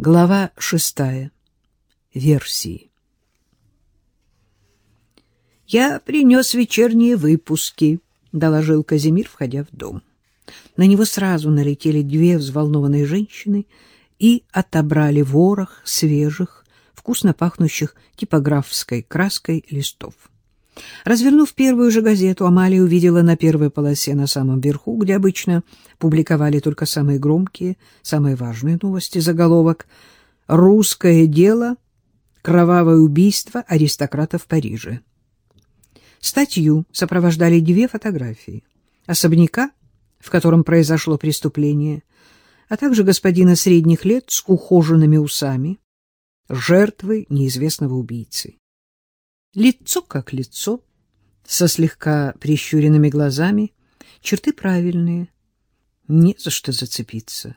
Глава шестая. Версии. «Я принес вечерние выпуски», — доложил Казимир, входя в дом. На него сразу налетели две взволнованные женщины и отобрали ворох свежих, вкусно пахнущих типографской краской листов. Развернув первую же газету, Амалия увидела на первой полосе на самом верху, где обычно публиковали только самые громкие, самые важные новости, заголовок «Русское дело. Кровавое убийство аристократа в Париже». Статью сопровождали две фотографии. Особняка, в котором произошло преступление, а также господина средних лет с ухоженными усами, жертвы неизвестного убийцы. Лицо как лицо, со слегка прищуренными глазами, черты правильные, не за что зацепиться.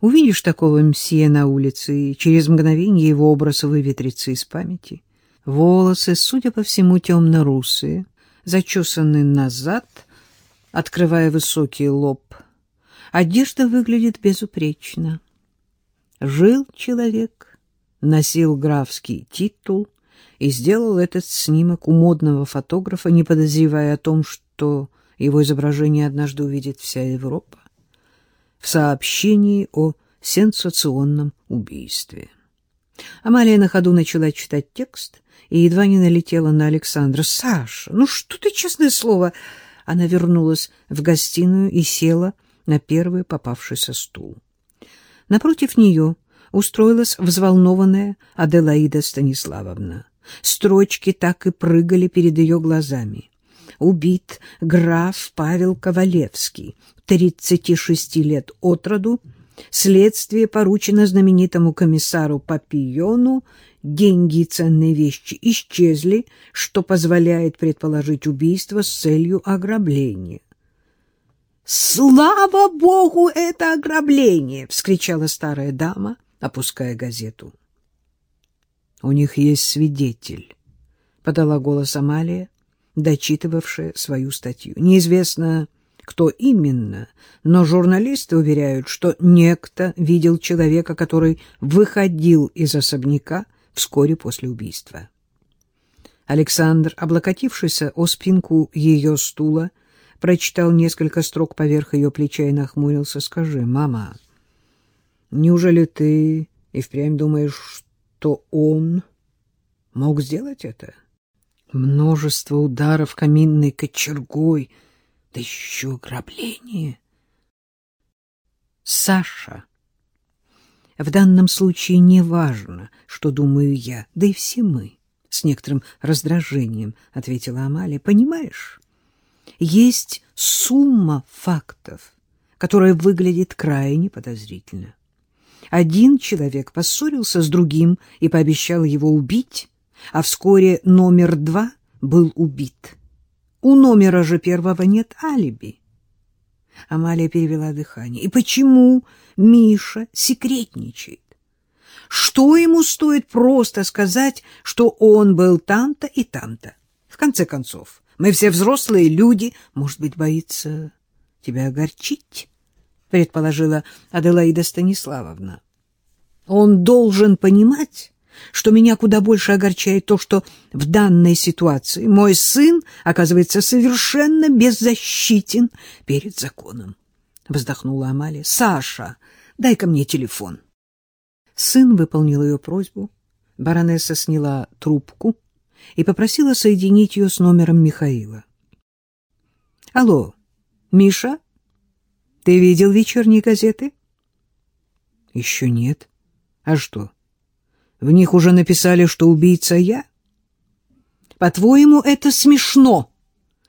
Увидишь такого мсье на улице, и через мгновение его образ выветрится из памяти. Волосы, судя по всему, темно-русые, зачесаны назад, открывая высокий лоб. Одежда выглядит безупречно. Жил человек, носил графский титул, и сделал этот снимок у модного фотографа, не подозревая о том, что его изображение однажды увидит вся Европа, в сообщении о сенсационном убийстве. Амалия на ходу начала читать текст и едва не налетела на Александра. «Саша, ну что ты, честное слово!» Она вернулась в гостиную и села на первый попавшийся стул. Напротив нее устроилась взволнованная Аделаида Станиславовна. Строчки так и прыгали перед ее глазами. Убит граф Павел Ковалевский, 36 лет от роду, следствие поручено знаменитому комиссару Папиону, деньги и ценные вещи исчезли, что позволяет предположить убийство с целью ограбления. «Слава богу, это ограбление!» — вскричала старая дама, опуская газету. У них есть свидетель, — подала голос Амалия, дочитывавшая свою статью. Неизвестно, кто именно, но журналисты уверяют, что некто видел человека, который выходил из особняка вскоре после убийства. Александр, облокотившийся о спинку ее стула, прочитал несколько строк поверх ее плеча и нахмурился. — Скажи, мама, неужели ты и впрямь думаешь, что он мог сделать это. Множество ударов каминной кочергой, да еще ограбление. Саша. В данном случае не важно, что думаю я, да и все мы, с некоторым раздражением, ответила Амалия. Понимаешь, есть сумма фактов, которая выглядит крайне подозрительно. Один человек поссорился с другим и пообещал его убить, а вскоре номер два был убит. У номера же первого нет алиби. Амалия перевела дыхание. И почему Миша секретничает? Что ему стоит просто сказать, что он был там-то и там-то? В конце концов, мы все взрослые люди. Может быть, боится тебя огорчить? — предположила Аделаида Станиславовна. Он должен понимать, что меня куда больше огорчает то, что в данной ситуации мой сын оказывается совершенно беззащитен перед законом. Вздохнула Амалия. «Саша, дай-ка мне телефон». Сын выполнил ее просьбу. Баронесса сняла трубку и попросила соединить ее с номером Михаила. «Алло, Миша, ты видел вечерние газеты?» «Еще нет». А что? В них уже написали, что убийца я? По-твоему, это смешно?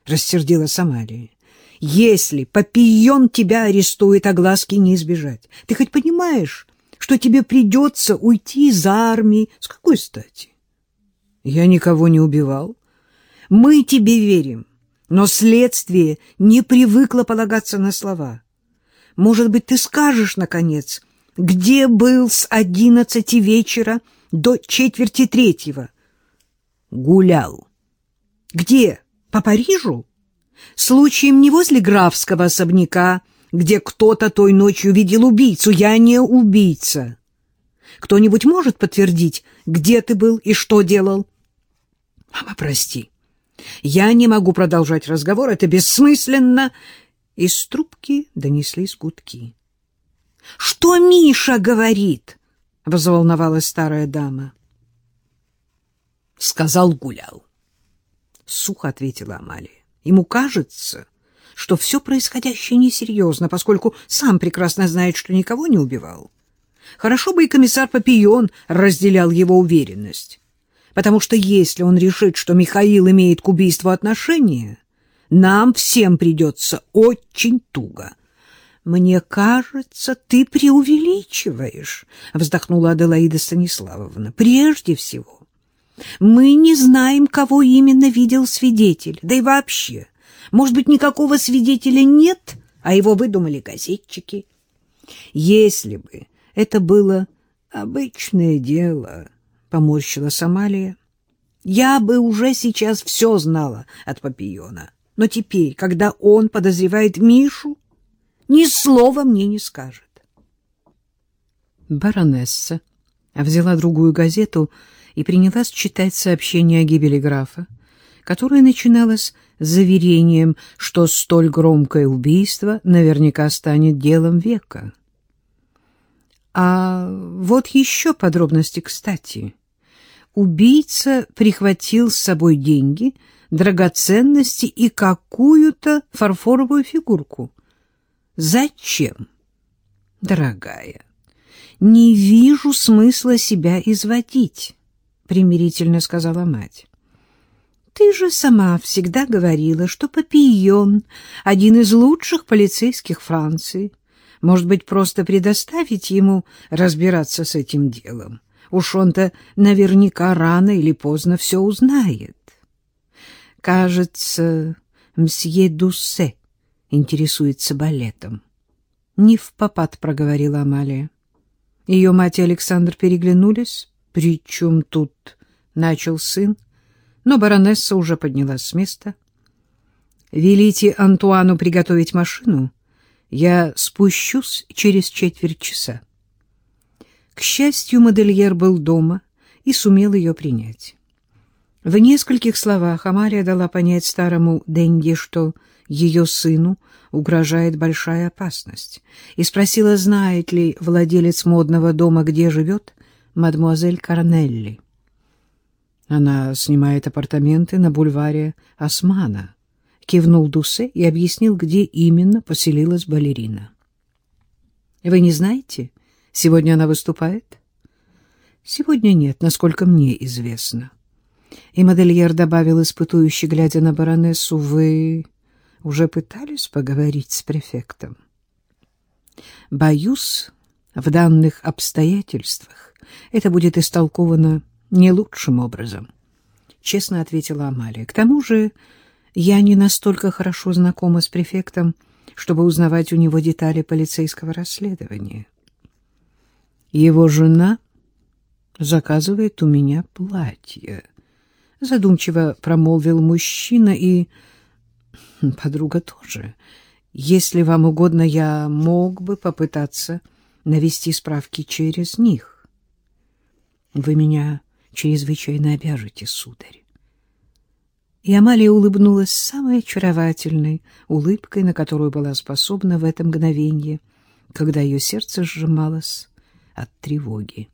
Рассердила Самария. Если Папион тебя арестует, глазки не избежать. Ты хоть понимаешь, что тебе придется уйти из армии? С какой стати? Я никого не убивал. Мы тебе верим, но следствие не привыкло полагаться на слова. Может быть, ты скажешь, наконец, где был с одиннадцати вечера до четверти третьего? Гулял. Где? По Парижу? Случаем не возле графского особняка, где кто-то той ночью видел убийцу. Я не убийца. Кто-нибудь может подтвердить, где ты был и что делал? Мама, прости. Я не могу продолжать разговор, это бессмысленно. Из трубки донеслись гудки. — Что Миша говорит? — взволновалась старая дама. — Сказал, гулял. Сухо ответила Амалия. Ему кажется, что все происходящее несерьезно, поскольку сам прекрасно знает, что никого не убивал. Хорошо бы и комиссар Папион разделял его уверенность, потому что если он решит, что Михаил имеет к убийству отношение, нам всем придется очень туго. «Мне кажется, ты преувеличиваешь», — вздохнула Аделаида Станиславовна. «Прежде всего, мы не знаем, кого именно видел свидетель, да и вообще, может быть, никакого свидетеля нет, а его выдумали газетчики. Если бы это было обычное дело, — поморщила Сомалия, — я бы уже сейчас все знала от Папиона. Но теперь, когда он подозревает Мишу, ни слова мне не скажет. Баронесса взяла другую газету и принялась читать сообщение о гибели графа, которое начиналось заверением, что столь громкое убийство наверняка станет делом века. А вот еще подробности, кстати. Убийца прихватил с собой деньги, драгоценности и какую-то фарфоровую фигурку. Зачем? Дорогая, не вижу смысла себя изводить, примирительно сказала мать. Ты же сама всегда говорила, что Папийон — один из лучших полицейских Франции. Может быть, просто предоставить ему разбираться с этим делом? Уж он-то наверняка рано или поздно все узнает. Кажется, мсье Дуссе интересуется балетом. Не в попад проговорила Амалия. Ее мать и Александр переглянулись. «При чем тут?» — начал сын но баронесса уже поднялась с места. «Велите Антуану приготовить машину. Я спущусь через четверть часа». К счастью, модельер был дома и сумел ее принять. В нескольких словах Амалия дала понять старому Денди, что ее сыну угрожает большая опасность, и спросила, знает ли владелец модного дома, где живет мадемуазель Карнелли. Она снимает апартаменты на бульваре Османа. Кивнул Дусе и объяснил, где именно поселилась балерина. Вы не знаете, сегодня она выступает? Сегодня нет, насколько мне известно. И модельер добавил, испытующий, глядя на баронессу, вы уже пытались поговорить с префектом? Боюсь, в данных обстоятельствах это будет истолковано не лучшим образом, — честно ответила Амалия. К тому же я не настолько хорошо знакома с префектом, чтобы узнавать у него детали полицейского расследования. Его жена заказывает у меня платье. Задумчиво промолвил мужчина и... Подруга тоже. Если вам угодно, я мог бы попытаться навести справки через них. Вы меня чрезвычайно обяжете, сударь. И Амалия улыбнулась самой очаровательной улыбкой, на которую была способна в это мгновение, когда ее сердце сжималось от тревоги.